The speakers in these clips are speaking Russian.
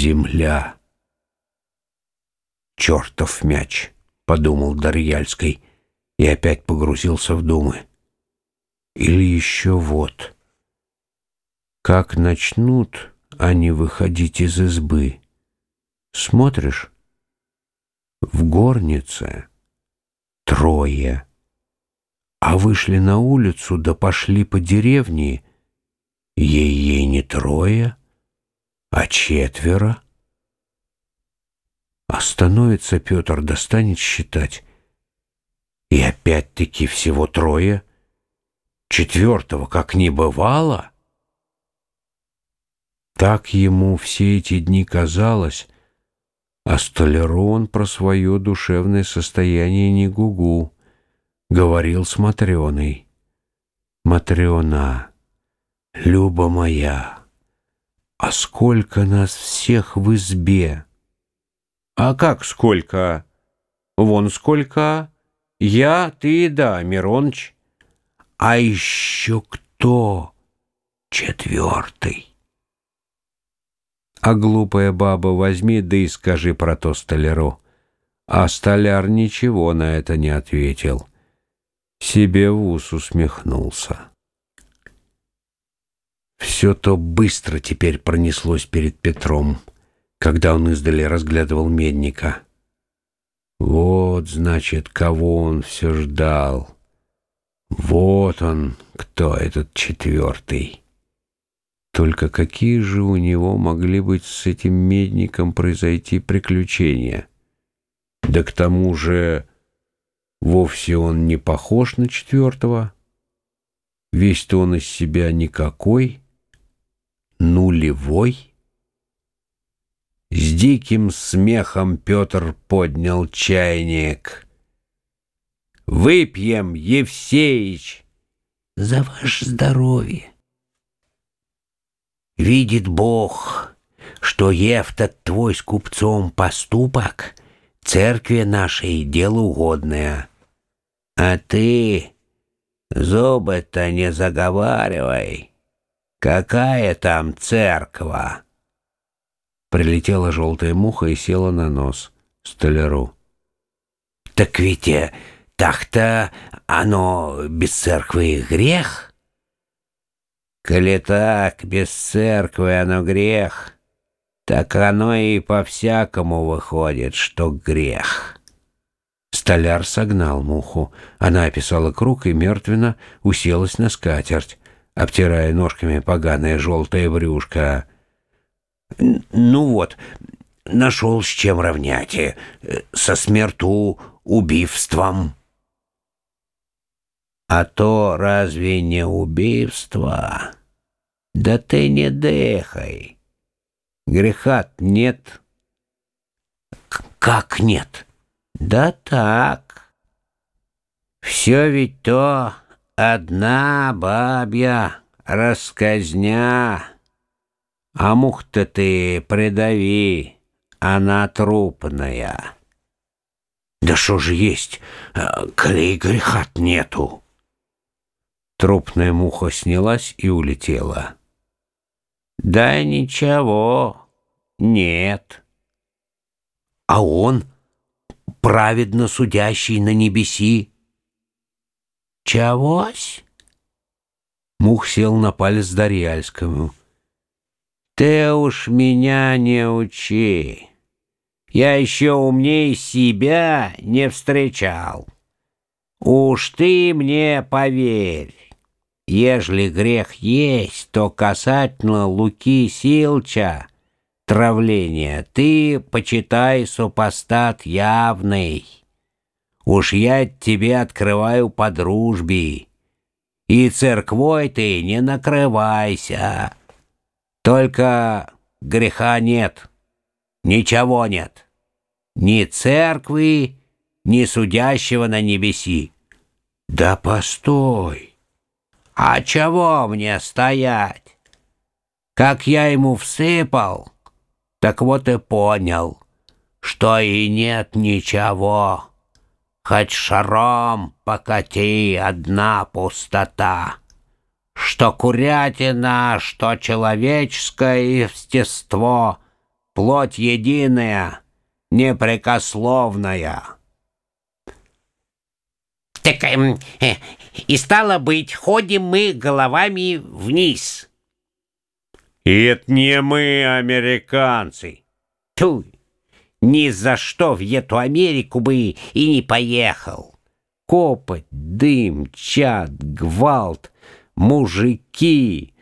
Земля. Чертов мяч, подумал Дарьяльский и опять погрузился в думы. Или еще вот. Как начнут они выходить из избы? Смотришь? В горнице трое. А вышли на улицу, да пошли по деревне. Ей-ей не трое, а четверо. Остановится Петр, достанет считать. И опять-таки всего трое. Четвертого как не бывало. Так ему все эти дни казалось, а Столярон про свое душевное состояние не гугу. Говорил с Матрёной. «Матрёна, Люба моя, а сколько нас всех в избе?» «А как сколько? Вон сколько. Я, ты, да, Мироныч». «А еще кто? Четвертый?» «А глупая баба, возьми да и скажи про то столяру». А столяр ничего на это не ответил. Себе в ус усмехнулся. Все то быстро теперь пронеслось перед Петром когда он издали разглядывал медника. Вот, значит, кого он все ждал. Вот он, кто этот четвертый. Только какие же у него могли быть с этим медником произойти приключения? Да к тому же вовсе он не похож на четвертого. Весь-то он из себя никакой, нулевой. С диким смехом Петр поднял чайник. «Выпьем, Евсеич!» «За ваше здоровье!» «Видит Бог, что Евтот твой с купцом поступок церкви нашей дело угодное, а ты зубы-то не заговаривай. Какая там церква?» Прилетела желтая муха и села на нос столяру. «Так ведь э, так-то оно без церкви грех?» «Коли так, без церкви оно грех, так оно и по-всякому выходит, что грех». Столяр согнал муху. Она описала круг и мертвенно уселась на скатерть, обтирая ножками поганое желтое брюшко. Ну вот, нашел с чем равнять, э, со смерту убийством. А то разве не убийство? Да ты не дыхай. Греха нет. Как нет? Да так. Все ведь то одна бабья расказня. А мух-то ты придави, она трупная. Да что же есть, э, коли греха нету? Трупная муха снялась и улетела. Да ничего, нет. А он, праведно судящий на небеси, Чегось? Мух сел на палец Дарьяльскому. Ты уж меня не учи. Я еще умней себя не встречал. Уж ты мне поверь. Ежели грех есть, то касательно Луки Силча травления ты, почитай, супостат явный. Уж я тебе открываю по дружбе, и церквой ты не накрывайся». Только греха нет, ничего нет. Ни церкви, ни судящего на небеси. Да постой! А чего мне стоять? Как я ему всыпал, так вот и понял, что и нет ничего. Хоть шаром покати одна пустота что курятина, что человеческое естество плоть единая, непрекословная. Так э, э, и стало быть, ходим мы головами вниз. И это не мы, американцы. Ту, ни за что в эту Америку бы и не поехал. Копоть, дым, чад, гвалт, мужики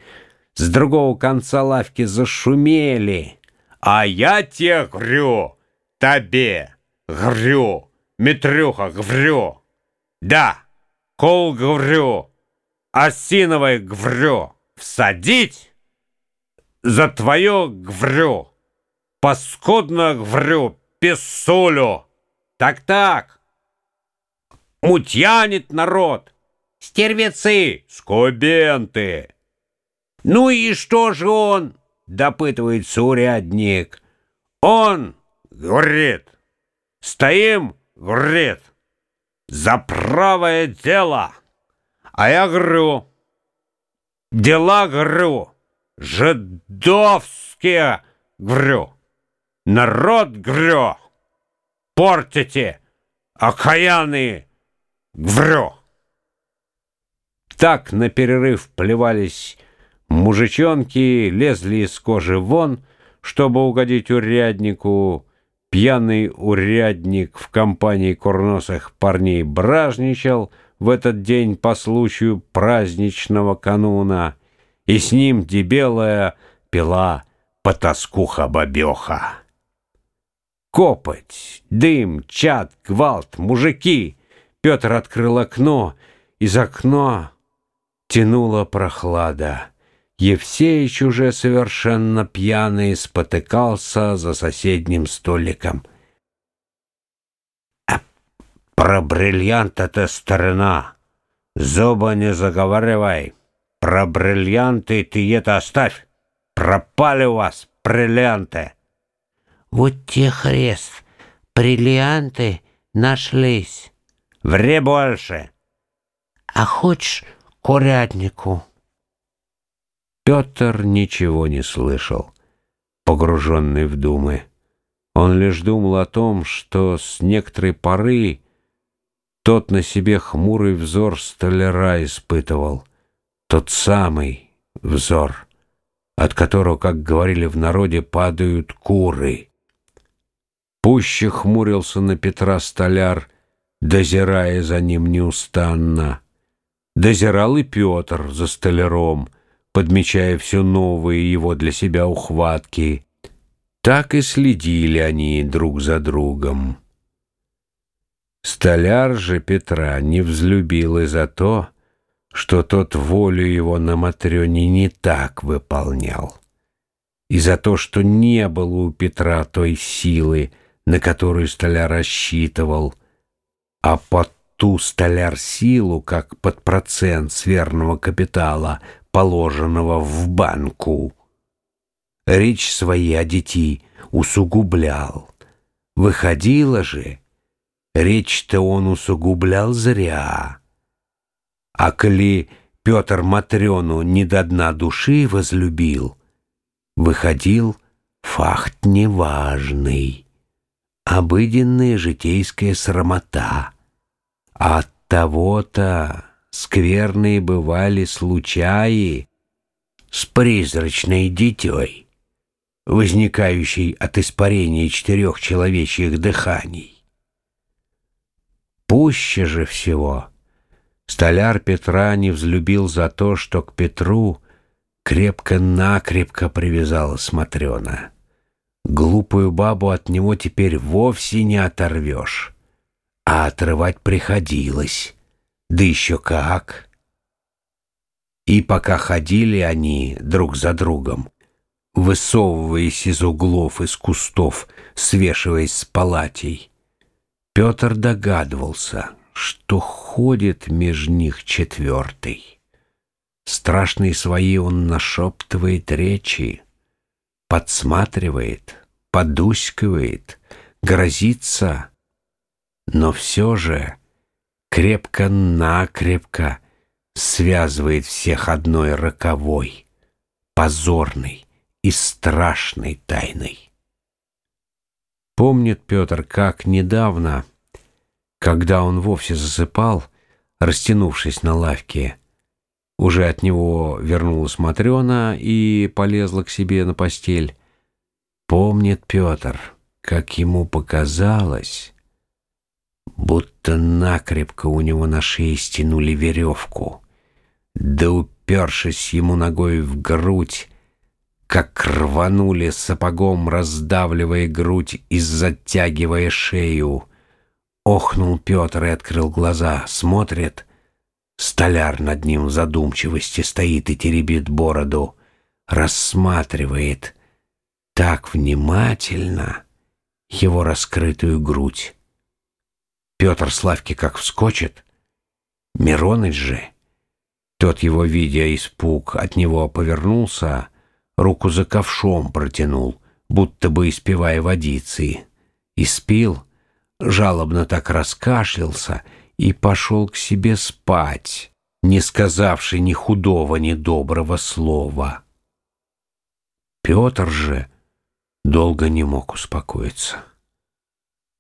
с другого конца лавки зашумели. А я тебе грю, тебе грю, Метрюха гврю. Да, кол гврю, осиновой гврю, всадить за твое гврю, паскудно гврю, писулю. Так-так, мутьянит народ, стервецы, скубенты. Ну и что же он? Допытывается урядник. Он, говорит, стоим, говорит, за правое дело. А я говорю, дела, говорю, жидовские, говорю, народ, говорю, портите, окаянные, говорю. Так на перерыв плевались мужичонки, лезли из кожи вон, чтобы угодить уряднику, Пьяный урядник в компании курносых парней бражничал в этот день по случаю праздничного кануна, и с ним дебелая пила потаскуха-бабеха. Копоть, дым, чад, гвалт, мужики. Петр открыл окно, из окна тянула прохлада. Евсеич уже совершенно пьяный спотыкался за соседним столиком. А про бриллиант это старина. Зуба не заговаривай. Про бриллианты ты это оставь. Пропали у вас бриллианты. Вот те хрест, бриллианты нашлись. Вре больше. А хочешь курятнику? Петр ничего не слышал, погруженный в думы. Он лишь думал о том, что с некоторой поры тот на себе хмурый взор столяра испытывал, тот самый взор, от которого, как говорили в народе, падают куры. Пуще хмурился на Петра столяр, дозирая за ним неустанно. Дозирал и Петр за столяром — подмечая все новые его для себя ухватки. Так и следили они друг за другом. Столяр же Петра не взлюбил и за то, что тот волю его на Матрёне не так выполнял, и за то, что не было у Петра той силы, на которую столяр рассчитывал, а под ту столяр силу, как под процент сверного капитала, положенного в банку. Речь свои о дети усугублял. Выходило же, речь-то он усугублял зря. А коли Петр Матрёну не до дна души возлюбил, выходил факт неважный, обыденная житейская срамота. А от того-то скверные бывали случаи с призрачной дитей, возникающей от испарения четырех человечьих дыханий. Пуще же всего столяр Петра не взлюбил за то, что к Петру крепко-накрепко привязала Смотрена. Глупую бабу от него теперь вовсе не оторвешь, а отрывать приходилось да еще как. И пока ходили они друг за другом, высовываясь из углов, из кустов, свешиваясь с палатей, Петр догадывался, что ходит меж них четвертый. Страшные свои он нашептывает речи, подсматривает, подуськивает, грозится, но все же крепко-накрепко связывает всех одной роковой, позорной и страшной тайной. Помнит Петр, как недавно, когда он вовсе засыпал, растянувшись на лавке, уже от него вернулась Матрена и полезла к себе на постель. Помнит Петр, как ему показалось, будто накрепко у него на шее стянули веревку, да упершись ему ногой в грудь, как рванули сапогом, раздавливая грудь и затягивая шею. Охнул Петр и открыл глаза, смотрит. Столяр над ним в задумчивости стоит и теребит бороду, рассматривает так внимательно его раскрытую грудь. Петр Славки как вскочит. Мироныч же, тот его, видя испуг, от него повернулся, руку за ковшом протянул, будто бы испевая водицы, и спил, жалобно так раскашлялся и пошел к себе спать, не сказавший ни худого, ни доброго слова. Петр же долго не мог успокоиться.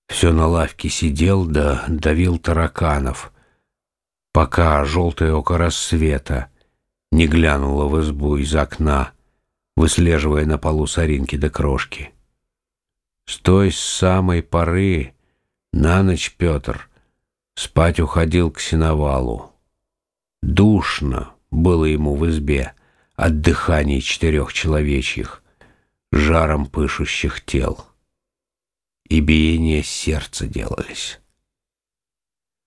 Все на лавке сидел да давил тараканов, пока желтое око рассвета не глянуло в избу из окна, выслеживая на полу соринки до крошки. С той самой поры на ночь Петр спать уходил к сеновалу. Душно было ему в избе от дыхания четырех человечьих, жаром пышущих тел. И биение сердца делались.